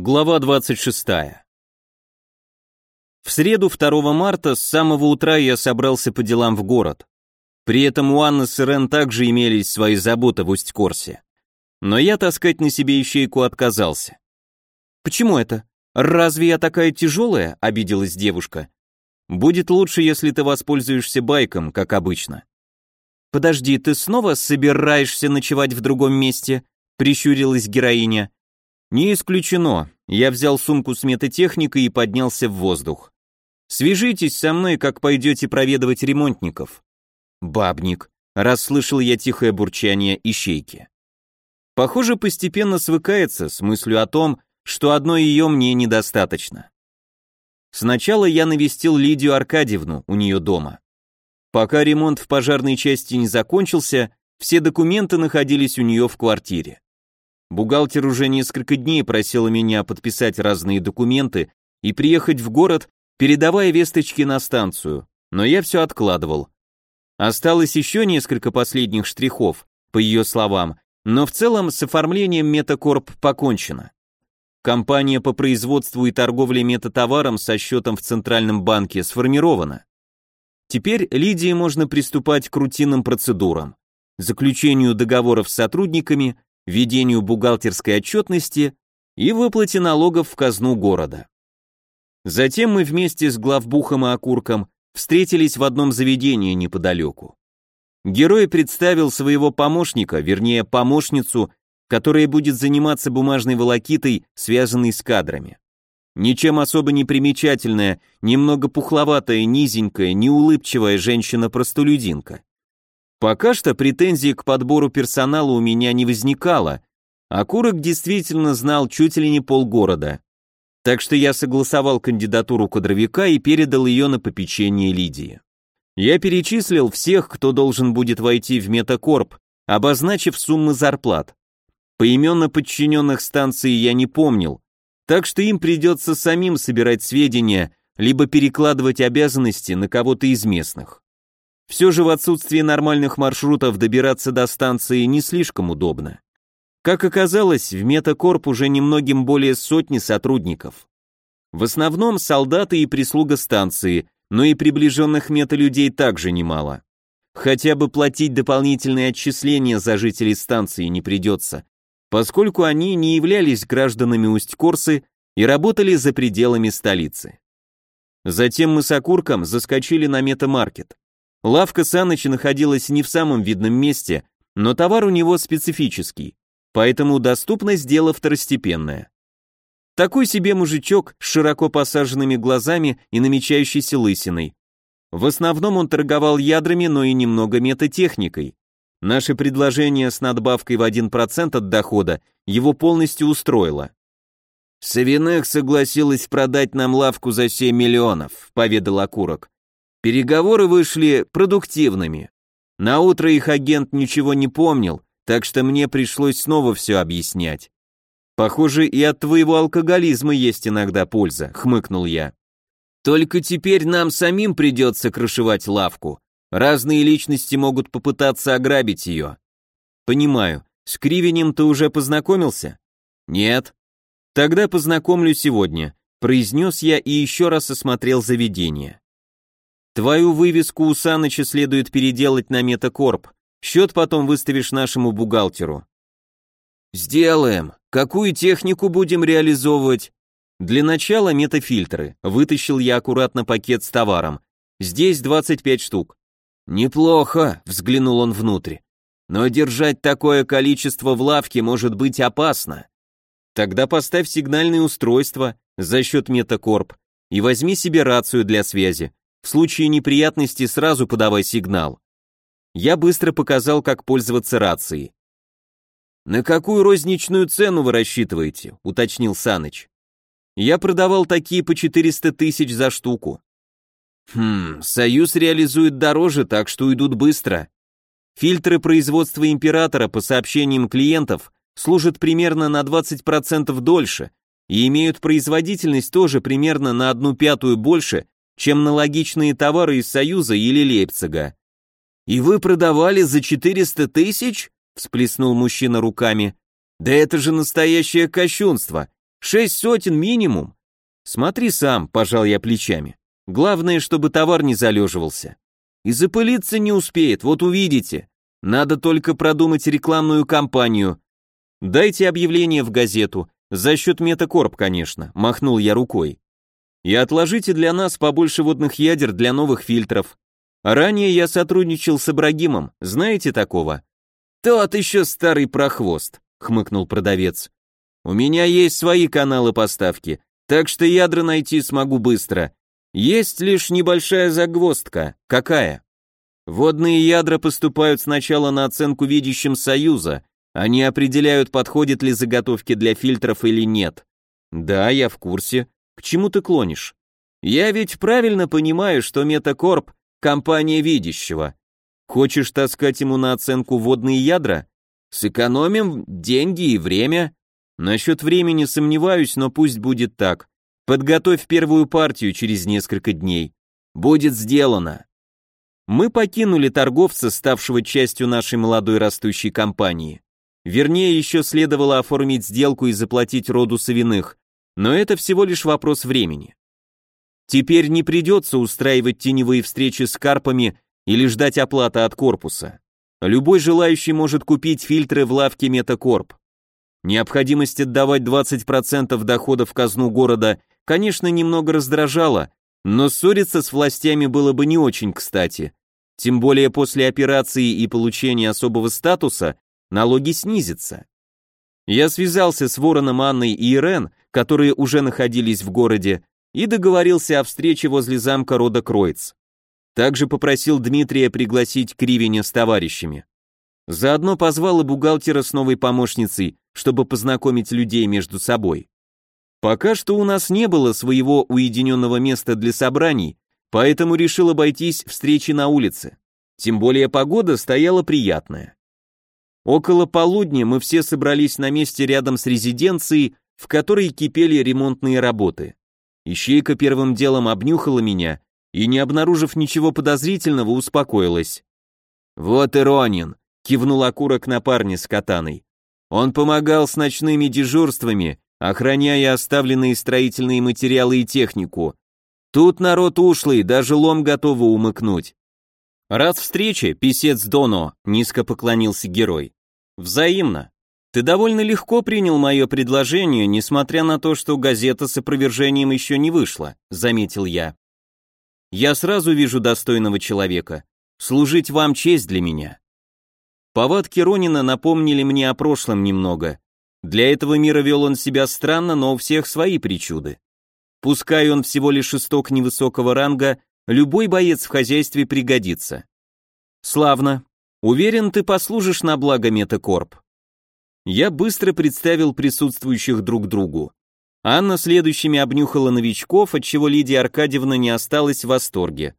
Глава 26. В среду 2 марта с самого утра я собрался по делам в город. При этом у Анны с Ирен также имелись свои заботы в Усть-Корсе. Но я таскать на себе ищейку отказался. «Почему это? Разве я такая тяжелая?» — обиделась девушка. «Будет лучше, если ты воспользуешься байком, как обычно». «Подожди, ты снова собираешься ночевать в другом месте?» — прищурилась героиня. Не исключено. Я взял сумку с метатехникой и поднялся в воздух. Свяжитесь со мной, как пойдете проведывать ремонтников. Бабник. Расслышал я тихое бурчание ищейки. Похоже, постепенно свыкается с мыслью о том, что одной ее мне недостаточно. Сначала я навестил Лидию Аркадьевну у нее дома. Пока ремонт в пожарной части не закончился, все документы находились у нее в квартире. Бухгалтер уже несколько дней просила меня подписать разные документы и приехать в город, передавая весточки на станцию, но я все откладывал. Осталось еще несколько последних штрихов, по ее словам, но в целом с оформлением Метакорп покончено. Компания по производству и торговле метатоваром со счетом в Центральном банке сформирована. Теперь Лидии можно приступать к рутинным процедурам, заключению договоров с сотрудниками, ведению бухгалтерской отчетности и выплате налогов в казну города. Затем мы вместе с главбухом и окурком встретились в одном заведении неподалеку. Герой представил своего помощника, вернее помощницу, которая будет заниматься бумажной волокитой, связанной с кадрами. Ничем особо не примечательная, немного пухловатая, низенькая, неулыбчивая женщина-простолюдинка. Пока что претензий к подбору персонала у меня не возникало, а Курок действительно знал чуть ли не полгорода. Так что я согласовал кандидатуру кадровика и передал ее на попечение Лидии. Я перечислил всех, кто должен будет войти в Метакорп, обозначив суммы зарплат. Поименно подчиненных станции я не помнил, так что им придется самим собирать сведения, либо перекладывать обязанности на кого-то из местных. Все же в отсутствии нормальных маршрутов добираться до станции не слишком удобно. Как оказалось, в Метакорп уже немногим более сотни сотрудников. В основном солдаты и прислуга станции, но и приближенных металюдей также немало. Хотя бы платить дополнительные отчисления за жителей станции не придется, поскольку они не являлись гражданами Усть-Корсы и работали за пределами столицы. Затем мы с Окурком заскочили на метамаркет. Лавка Саныча находилась не в самом видном месте, но товар у него специфический, поэтому доступность дела второстепенная. Такой себе мужичок с широко посаженными глазами и намечающейся лысиной. В основном он торговал ядрами, но и немного метатехникой. Наше предложение с надбавкой в 1% от дохода его полностью устроило. «Савиных согласилась продать нам лавку за 7 миллионов», — поведал Окурок. Переговоры вышли продуктивными. На утро их агент ничего не помнил, так что мне пришлось снова все объяснять. Похоже, и от твоего алкоголизма есть иногда польза, хмыкнул я. Только теперь нам самим придется крышевать лавку. Разные личности могут попытаться ограбить ее. Понимаю. С Кривенем ты уже познакомился? Нет. Тогда познакомлю сегодня, произнес я и еще раз осмотрел заведение. Твою вывеску у Саныча следует переделать на Метакорп. Счет потом выставишь нашему бухгалтеру. Сделаем. Какую технику будем реализовывать? Для начала метафильтры. Вытащил я аккуратно пакет с товаром. Здесь 25 штук. Неплохо, взглянул он внутрь. Но держать такое количество в лавке может быть опасно. Тогда поставь сигнальное устройство за счет Метакорп и возьми себе рацию для связи. В случае неприятности сразу подавай сигнал. Я быстро показал, как пользоваться рацией. «На какую розничную цену вы рассчитываете?» — уточнил Саныч. «Я продавал такие по 400 тысяч за штуку». «Хм, Союз реализует дороже, так что уйдут быстро. Фильтры производства Императора, по сообщениям клиентов, служат примерно на 20% дольше и имеют производительность тоже примерно на одну пятую больше, чем аналогичные товары из Союза или Лейпцига. «И вы продавали за 400 тысяч?» — всплеснул мужчина руками. «Да это же настоящее кощунство! Шесть сотен минимум. Смотри сам, пожал я плечами. Главное, чтобы товар не залеживался. И запылиться не успеет, вот увидите. Надо только продумать рекламную кампанию. Дайте объявление в газету, за счет Метакорп, конечно, махнул я рукой. И отложите для нас побольше водных ядер для новых фильтров. Ранее я сотрудничал с Ибрагимом, знаете такого? Тот еще старый прохвост, хмыкнул продавец. У меня есть свои каналы поставки, так что ядра найти смогу быстро. Есть лишь небольшая загвоздка. Какая? Водные ядра поступают сначала на оценку видящим Союза. Они определяют, подходят ли заготовки для фильтров или нет. Да, я в курсе. К чему ты клонишь? Я ведь правильно понимаю, что Метакорп — компания видящего. Хочешь таскать ему на оценку водные ядра? Сэкономим деньги и время. Насчет времени сомневаюсь, но пусть будет так. Подготовь первую партию через несколько дней. Будет сделано. Мы покинули торговца, ставшего частью нашей молодой растущей компании. Вернее, еще следовало оформить сделку и заплатить роду Савиных, но это всего лишь вопрос времени. Теперь не придется устраивать теневые встречи с карпами или ждать оплаты от корпуса. Любой желающий может купить фильтры в лавке Метакорп. Необходимость отдавать 20% дохода в казну города конечно, немного раздражало, но ссориться с властями было бы не очень кстати. Тем более после операции и получения особого статуса налоги снизятся. Я связался с Вороном Анной и Ирен, которые уже находились в городе, и договорился о встрече возле замка рода Кроиц. Также попросил Дмитрия пригласить Кривиня с товарищами. Заодно позвал и бухгалтера с новой помощницей, чтобы познакомить людей между собой. Пока что у нас не было своего уединенного места для собраний, поэтому решил обойтись встречи на улице. Тем более погода стояла приятная. Около полудня мы все собрались на месте рядом с резиденцией, в которой кипели ремонтные работы. Ищейка первым делом обнюхала меня и, не обнаружив ничего подозрительного, успокоилась. «Вот и Ронин», — кивнул окурок на парня с катаной. «Он помогал с ночными дежурствами охраняя оставленные строительные материалы и технику. Тут народ ушлый, даже лом готовы умыкнуть. Раз встрече, писец Доно, низко поклонился герой. Взаимно. Ты довольно легко принял мое предложение, несмотря на то, что газета с опровержением еще не вышла, заметил я. Я сразу вижу достойного человека. Служить вам честь для меня. Повадки Ронина напомнили мне о прошлом немного. Для этого мира вел он себя странно, но у всех свои причуды. Пускай он всего лишь исток невысокого ранга, любой боец в хозяйстве пригодится. Славно. Уверен, ты послужишь на благо Метакорп. Я быстро представил присутствующих друг другу. Анна следующими обнюхала новичков, отчего Лидия Аркадьевна не осталась в восторге.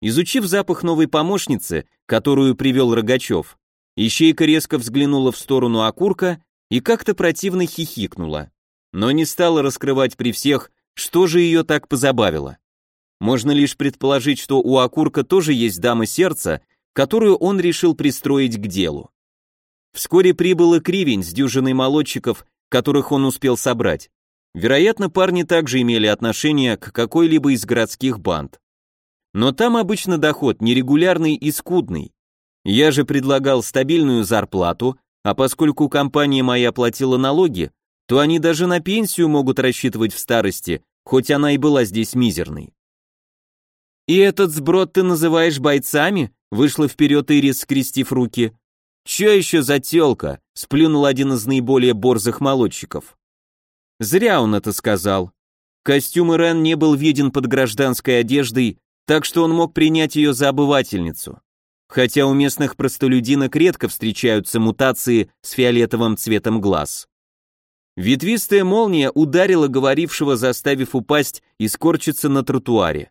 Изучив запах новой помощницы, которую привел Рогачев, Ищейка резко взглянула в сторону окурка и как-то противно хихикнула, но не стала раскрывать при всех, что же ее так позабавило. Можно лишь предположить, что у Акурка тоже есть дама сердца, которую он решил пристроить к делу. Вскоре прибыл Кривень с дюжиной молодчиков, которых он успел собрать. Вероятно, парни также имели отношение к какой-либо из городских банд. Но там обычно доход нерегулярный и скудный. Я же предлагал стабильную зарплату, а поскольку компания моя платила налоги, то они даже на пенсию могут рассчитывать в старости, хоть она и была здесь мизерной. «И этот сброд ты называешь бойцами?» Вышла вперед Ирис, скрестив руки. «Че еще за телка?» — сплюнул один из наиболее борзых молодчиков. Зря он это сказал. Костюм Ирен не был виден под гражданской одеждой, так что он мог принять ее за обывательницу хотя у местных простолюдинок редко встречаются мутации с фиолетовым цветом глаз. Ветвистая молния ударила говорившего, заставив упасть и скорчиться на тротуаре.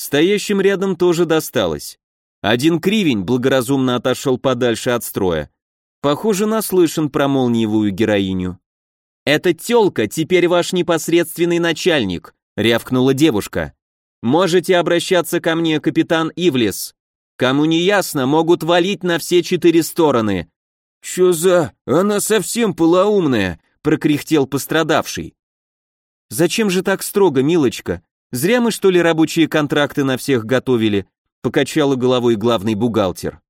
Стоящим рядом тоже досталось. Один кривень благоразумно отошел подальше от строя. Похоже, наслышан про молниевую героиню. «Эта тёлка теперь ваш непосредственный начальник», — рявкнула девушка. «Можете обращаться ко мне, капитан Ивлес. Кому не ясно, могут валить на все четыре стороны. Чё за... Она совсем полоумная, прокряхтел пострадавший. Зачем же так строго, милочка? Зря мы, что ли, рабочие контракты на всех готовили, покачала головой главный бухгалтер.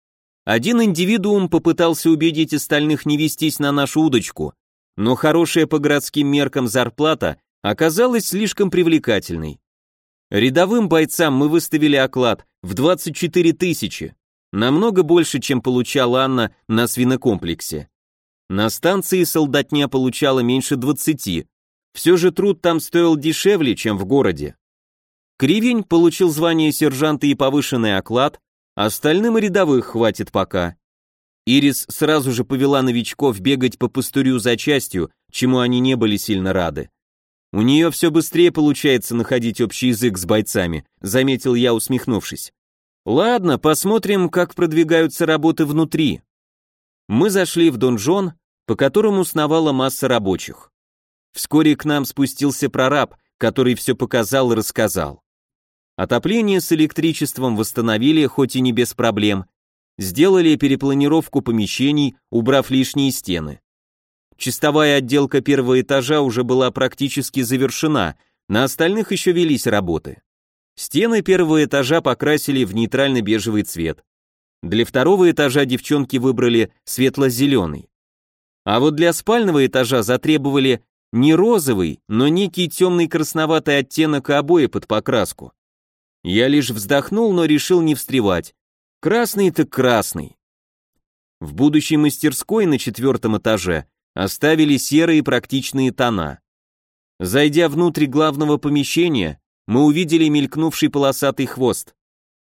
Один индивидуум попытался убедить остальных не вестись на нашу удочку, но хорошая по городским меркам зарплата оказалась слишком привлекательной. Рядовым бойцам мы выставили оклад в 24 тысячи, намного больше, чем получала Анна на свинокомплексе. На станции солдатня получала меньше 20, все же труд там стоил дешевле, чем в городе. Кривень получил звание сержанта и повышенный оклад, остальным рядовых хватит пока. Ирис сразу же повела новичков бегать по пустырю за частью, чему они не были сильно рады. У нее все быстрее получается находить общий язык с бойцами, заметил я, усмехнувшись. Ладно, посмотрим, как продвигаются работы внутри. Мы зашли в донжон, по которому сновала масса рабочих. Вскоре к нам спустился прораб, который все показал и рассказал. Отопление с электричеством восстановили, хоть и не без проблем. Сделали перепланировку помещений, убрав лишние стены. Чистовая отделка первого этажа уже была практически завершена, на остальных еще велись работы. Стены первого этажа покрасили в нейтрально-бежевый цвет. Для второго этажа девчонки выбрали светло-зеленый. А вот для спального этажа затребовали не розовый, но некий темный красноватый оттенок обои под покраску. Я лишь вздохнул, но решил не встревать. Красный так красный. В будущей мастерской на четвертом этаже оставили серые практичные тона. Зайдя внутрь главного помещения, мы увидели мелькнувший полосатый хвост.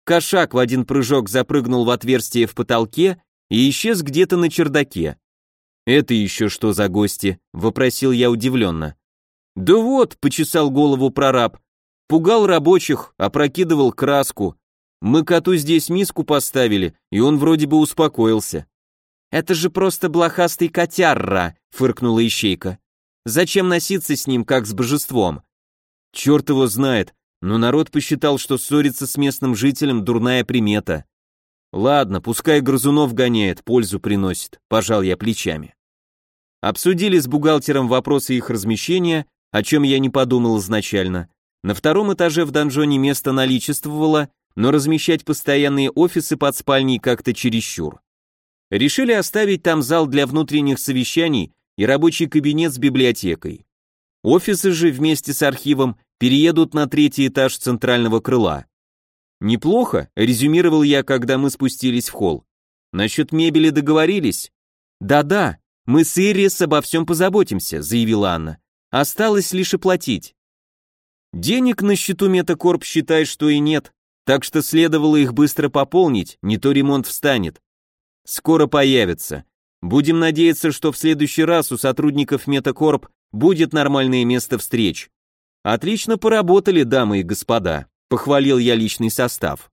Кошак в один прыжок запрыгнул в отверстие в потолке и исчез где-то на чердаке. «Это еще что за гости?» — вопросил я удивленно. «Да вот», — почесал голову прораб, — «пугал рабочих, опрокидывал краску. Мы коту здесь миску поставили, и он вроде бы успокоился. «Это же просто блохастый котярра», — фыркнула ищейка. «Зачем носиться с ним, как с божеством?» «Черт его знает, но народ посчитал, что ссориться с местным жителем — дурная примета. Ладно, пускай грызунов гоняет, пользу приносит», — пожал я плечами. Обсудили с бухгалтером вопросы их размещения, о чем я не подумал изначально. На втором этаже в донжоне место наличествовало, но размещать постоянные офисы под спальней как-то чересчур. Решили оставить там зал для внутренних совещаний и рабочий кабинет с библиотекой. Офисы же вместе с архивом переедут на третий этаж центрального крыла. Неплохо, резюмировал я, когда мы спустились в холл. Насчет мебели договорились? Да-да, мы с Ирис обо всем позаботимся, заявила Анна. Осталось лишь оплатить. Денег на счету Метакорп считай, что и нет, так что следовало их быстро пополнить, не то ремонт встанет. Скоро появится. Будем надеяться, что в следующий раз у сотрудников Метакорп будет нормальное место встреч. Отлично поработали, дамы и господа, похвалил я личный состав.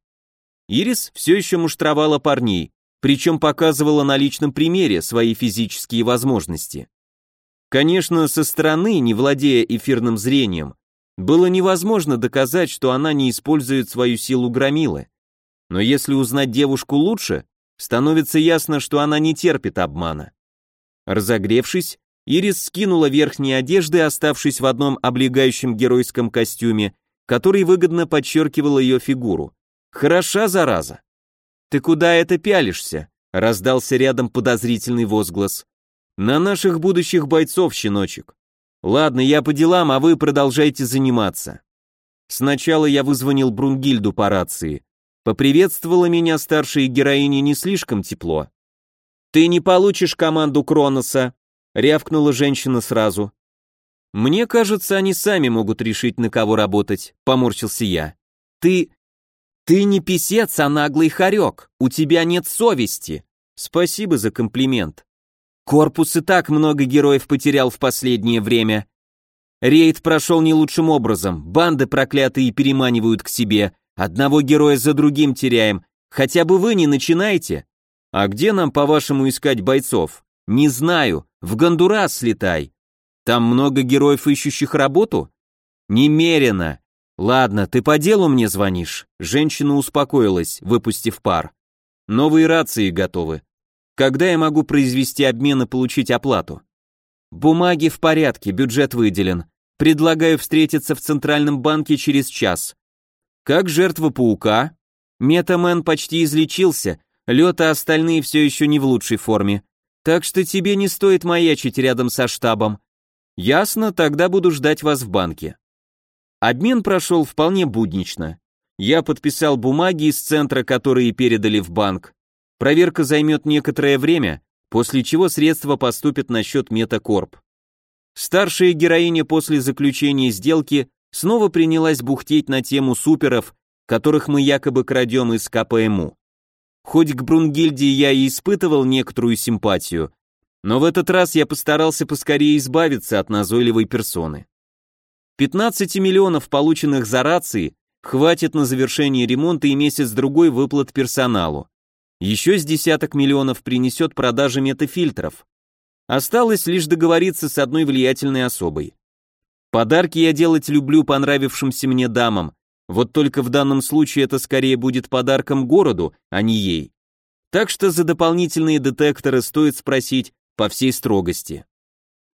Ирис все еще муштровала парней, причем показывала на личном примере свои физические возможности. Конечно, со стороны, не владея эфирным зрением, было невозможно доказать, что она не использует свою силу громилы. Но если узнать девушку лучше, становится ясно, что она не терпит обмана. Разогревшись, Ирис скинула верхние одежды, оставшись в одном облегающем геройском костюме, который выгодно подчеркивал ее фигуру. Хороша, зараза. «Ты куда это пялишься?» — раздался рядом подозрительный возглас. «На наших будущих бойцов, щеночек. Ладно, я по делам, а вы продолжайте заниматься». Сначала я вызвонил Брунгильду по рации. Поприветствовала меня старшая героиня не слишком тепло. «Ты не получишь команду Кроноса», — рявкнула женщина сразу. «Мне кажется, они сами могут решить, на кого работать», — поморщился я. «Ты... ты не писец, а наглый хорек, у тебя нет совести». «Спасибо за комплимент». Корпус и так много героев потерял в последнее время. Рейд прошел не лучшим образом, банды проклятые переманивают к себе, Одного героя за другим теряем. Хотя бы вы не начинайте. А где нам, по-вашему, искать бойцов? Не знаю. В Гондурас слетай. Там много героев, ищущих работу? Немерено. Ладно, ты по делу мне звонишь. Женщина успокоилась, выпустив пар. Новые рации готовы. Когда я могу произвести обмен и получить оплату? Бумаги в порядке, бюджет выделен. Предлагаю встретиться в Центральном банке через час. Как жертва паука? Метамен почти излечился, Лед и остальные все еще не в лучшей форме. Так что тебе не стоит маячить рядом со штабом. Ясно, тогда буду ждать вас в банке. Обмен прошел вполне буднично. Я подписал бумаги из центра, которые передали в банк. Проверка займет некоторое время, после чего средства поступят на счет Метакорп. Старшая героиня после заключения сделки снова принялась бухтеть на тему суперов, которых мы якобы крадем из КПМУ. Хоть к Брунгильде я и испытывал некоторую симпатию, но в этот раз я постарался поскорее избавиться от назойливой персоны. 15 миллионов, полученных за рации, хватит на завершение ремонта и месяц-другой выплат персоналу. Еще с десяток миллионов принесет продажа метафильтров. Осталось лишь договориться с одной влиятельной особой. Подарки я делать люблю понравившимся мне дамам, вот только в данном случае это скорее будет подарком городу, а не ей. Так что за дополнительные детекторы стоит спросить по всей строгости.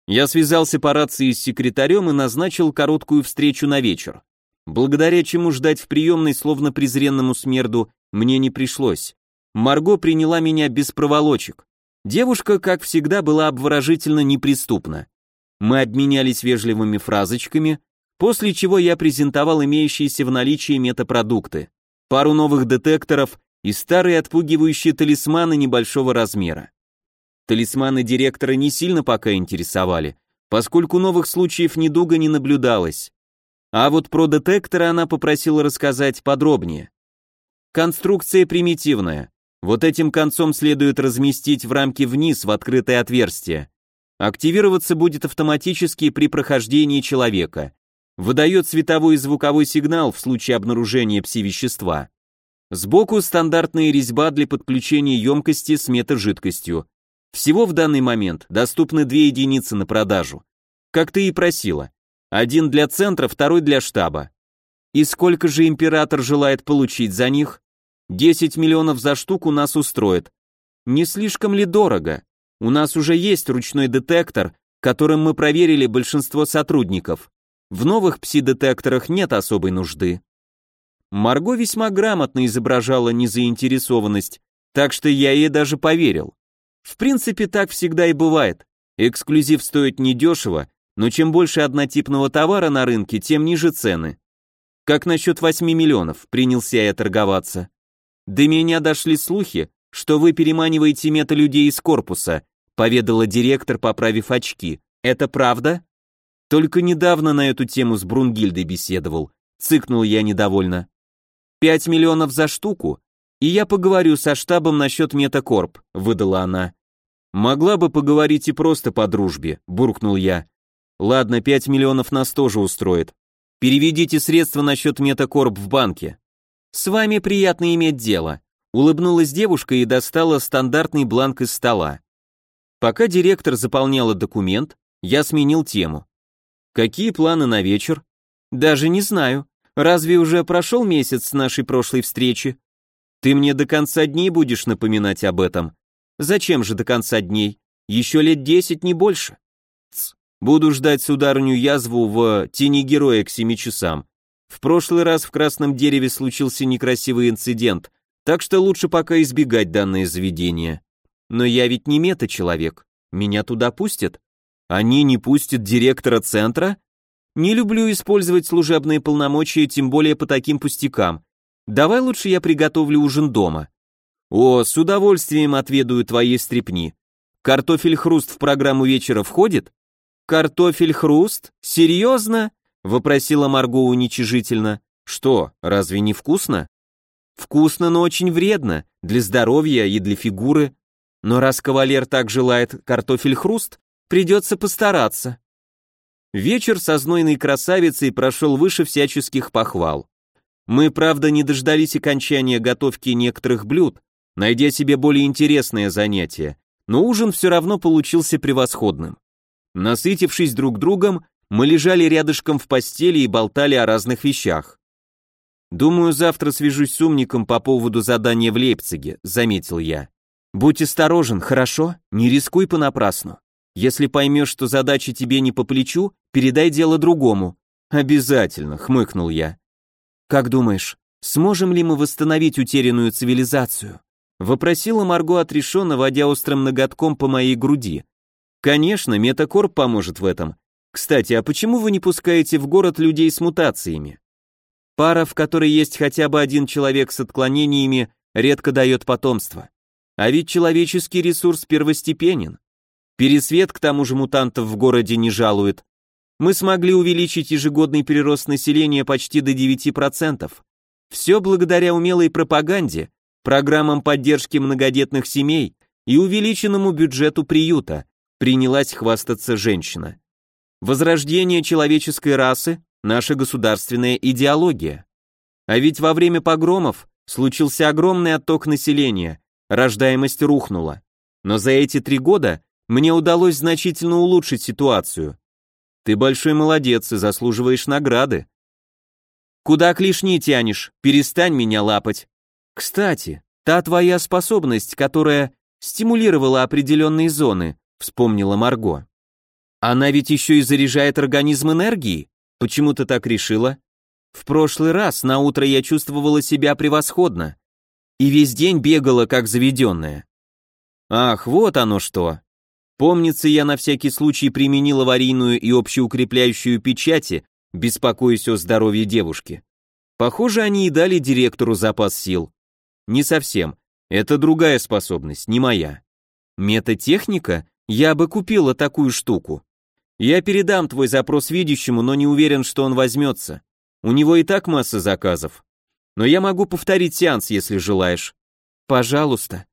Я связался по рации с секретарем и назначил короткую встречу на вечер. Благодаря чему ждать в приемной, словно презренному смерду, мне не пришлось. Марго приняла меня без проволочек. Девушка, как всегда, была обворожительно неприступна. Мы обменялись вежливыми фразочками, после чего я презентовал имеющиеся в наличии метапродукты, пару новых детекторов и старые отпугивающие талисманы небольшого размера. Талисманы директора не сильно пока интересовали, поскольку новых случаев недуга не наблюдалось. А вот про детекторы она попросила рассказать подробнее. Конструкция примитивная, вот этим концом следует разместить в рамке вниз в открытое отверстие. Активироваться будет автоматически при прохождении человека. Выдает световой и звуковой сигнал в случае обнаружения пси-вещества. Сбоку стандартная резьба для подключения емкости с метажидкостью. Всего в данный момент доступны две единицы на продажу. Как ты и просила. Один для центра, второй для штаба. И сколько же император желает получить за них? 10 миллионов за штуку нас устроит. Не слишком ли дорого? У нас уже есть ручной детектор, которым мы проверили большинство сотрудников. В новых пси-детекторах нет особой нужды. Марго весьма грамотно изображала незаинтересованность, так что я ей даже поверил. В принципе, так всегда и бывает. Эксклюзив стоит недешево, но чем больше однотипного товара на рынке, тем ниже цены. Как насчет 8 миллионов, принялся я торговаться. До меня дошли слухи, что вы переманиваете мета-людей из корпуса, поведала директор, поправив очки. Это правда? Только недавно на эту тему с Брунгильдой беседовал. Цыкнул я недовольно. Пять миллионов за штуку, и я поговорю со штабом насчет Метакорп, выдала она. Могла бы поговорить и просто по дружбе, буркнул я. Ладно, пять миллионов нас тоже устроит. Переведите средства на счет Метакорп в банке. «С вами приятно иметь дело», — улыбнулась девушка и достала стандартный бланк из стола. Пока директор заполняла документ, я сменил тему. «Какие планы на вечер?» «Даже не знаю. Разве уже прошел месяц с нашей прошлой встречи?» «Ты мне до конца дней будешь напоминать об этом?» «Зачем же до конца дней? Еще лет десять, не больше». «Ц, буду ждать сударню язву в тени героя к семи часам. В прошлый раз в Красном дереве случился некрасивый инцидент, так что лучше пока избегать данное заведение. Но я ведь не мета-человек. Меня туда пустят? Они не пустят директора центра? Не люблю использовать служебные полномочия, тем более по таким пустякам. Давай лучше я приготовлю ужин дома. О, с удовольствием отведаю твои стрепни. Картофель-хруст в программу вечера входит? Картофель-хруст? Серьезно? Вопросила Марго уничижительно. Что, разве не вкусно? Вкусно, но очень вредно, для здоровья и для фигуры. Но раз кавалер так желает картофель-хруст, придется постараться. Вечер со знойной красавицей прошел выше всяческих похвал. Мы, правда, не дождались окончания готовки некоторых блюд, найдя себе более интересное занятие, но ужин все равно получился превосходным. Насытившись друг другом, мы лежали рядышком в постели и болтали о разных вещах. «Думаю, завтра свяжусь с умником по поводу задания в Лейпциге», — заметил я. «Будь осторожен, хорошо? Не рискуй понапрасну». Если поймешь, что задача тебе не по плечу, передай дело другому. Обязательно, хмыкнул я. Как думаешь, сможем ли мы восстановить утерянную цивилизацию? Вопросила Марго отрешенно, водя острым ноготком по моей груди. Конечно, метакорп поможет в этом. Кстати, а почему вы не пускаете в город людей с мутациями? Пара, в которой есть хотя бы один человек с отклонениями, редко дает потомство. А ведь человеческий ресурс первостепенен. Пересвет к тому же мутантов в городе не жалует. Мы смогли увеличить ежегодный прирост населения почти до 9%. Все благодаря умелой пропаганде, программам поддержки многодетных семей и увеличенному бюджету приюта, принялась хвастаться женщина. Возрождение человеческой расы – наша государственная идеология. А ведь во время погромов случился огромный отток населения, рождаемость рухнула. Но за эти три года мне удалось значительно улучшить ситуацию. Ты большой молодец и заслуживаешь награды. Куда клешни тянешь? Перестань меня лапать. Кстати, та твоя способность, которая стимулировала определенные зоны, вспомнила Марго. Она ведь еще и заряжает организм энергией. Почему ты так решила? В прошлый раз на утро я чувствовала себя превосходно. И весь день бегала, как заведенная. Ах, вот оно что. Помнится, я на всякий случай применил аварийную и общеукрепляющую печати, беспокоясь о здоровье девушки. Похоже, они и дали директору запас сил. Не совсем. Это другая способность, не моя. Метатехника? Я бы купила такую штуку. Я передам твой запрос видящему, но не уверен, что он возьмется. У него и так масса заказов. Но я могу повторить сеанс, если желаешь. Пожалуйста.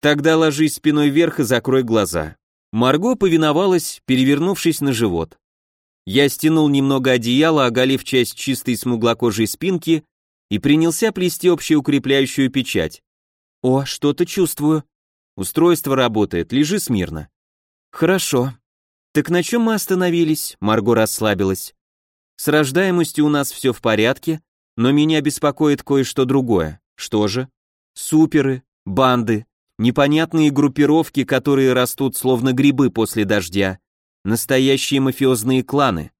Тогда ложись спиной вверх и закрой глаза. Марго повиновалась, перевернувшись на живот. Я стянул немного одеяла, оголив часть чистой смуглокожей спинки и принялся плести общеукрепляющую печать. О, что-то чувствую. Устройство работает, лежи смирно. Хорошо. «Так на чем мы остановились?» Марго расслабилась. «С рождаемостью у нас все в порядке, но меня беспокоит кое-что другое. Что же? Суперы, банды, непонятные группировки, которые растут словно грибы после дождя, настоящие мафиозные кланы.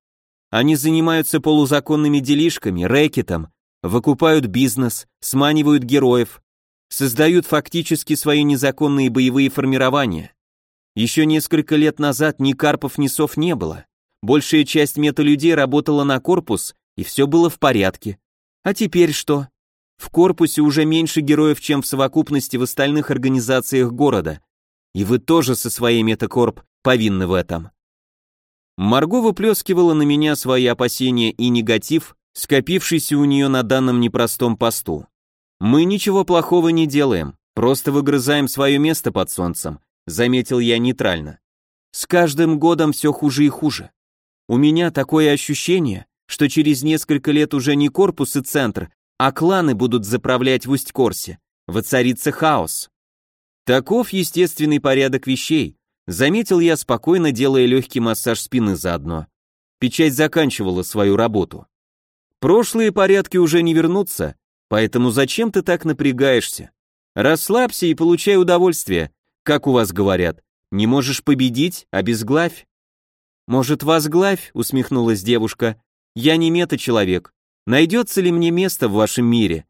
Они занимаются полузаконными делишками, рэкетом, выкупают бизнес, сманивают героев, создают фактически свои незаконные боевые формирования. Еще несколько лет назад ни карпов, ни сов не было. Большая часть металюдей работала на корпус, и все было в порядке. А теперь что? В корпусе уже меньше героев, чем в совокупности в остальных организациях города. И вы тоже со своей метакорп повинны в этом. Марго выплескивала на меня свои опасения и негатив, скопившийся у нее на данном непростом посту. Мы ничего плохого не делаем, просто выгрызаем свое место под солнцем, заметил я нейтрально. С каждым годом все хуже и хуже. У меня такое ощущение, что через несколько лет уже не корпус и центр, а кланы будут заправлять в Усть-Корсе. Воцарится хаос. Таков естественный порядок вещей, заметил я спокойно, делая легкий массаж спины заодно. Печать заканчивала свою работу. Прошлые порядки уже не вернутся, поэтому зачем ты так напрягаешься? Расслабься и получай удовольствие, как у вас говорят, не можешь победить, обезглавь. Может, возглавь, усмехнулась девушка. Я не мета-человек. Найдется ли мне место в вашем мире?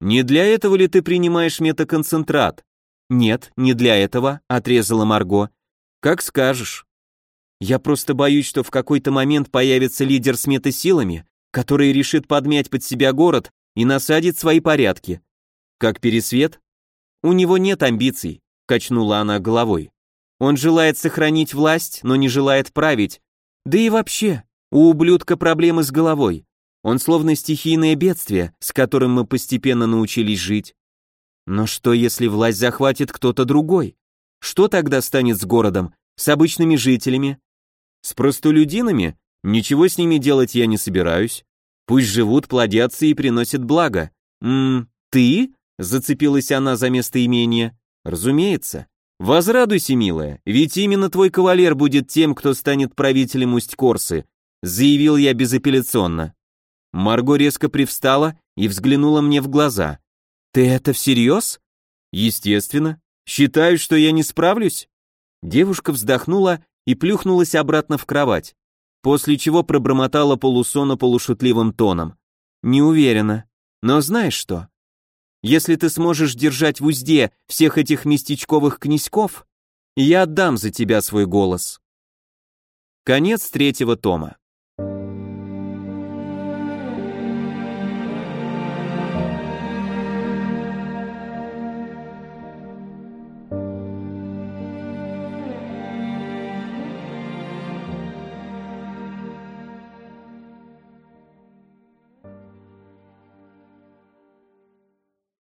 Не для этого ли ты принимаешь метаконцентрат? Нет, не для этого, отрезала Марго. Как скажешь. Я просто боюсь, что в какой-то момент появится лидер с метасилами, который решит подмять под себя город и насадит свои порядки. Как пересвет? У него нет амбиций, качнула она головой. Он желает сохранить власть, но не желает править. Да и вообще, у ублюдка проблемы с головой. Он словно стихийное бедствие, с которым мы постепенно научились жить. Но что, если власть захватит кто-то другой? Что тогда станет с городом, с обычными жителями? С простолюдинами? Ничего с ними делать я не собираюсь. Пусть живут, плодятся и приносят благо. Ммм, ты? Зацепилась она за местоимение. Разумеется. Возрадуйся, милая, ведь именно твой кавалер будет тем, кто станет правителем Усть-Корсы, заявил я безапелляционно. Марго резко привстала и взглянула мне в глаза. Ты это всерьез? Естественно. Считаю, что я не справлюсь? Девушка вздохнула и плюхнулась обратно в кровать, после чего пробормотала полусона полушутливым тоном. «Не уверена. Но знаешь что? Если ты сможешь держать в узде всех этих местечковых князьков, я отдам за тебя свой голос». Конец третьего тома.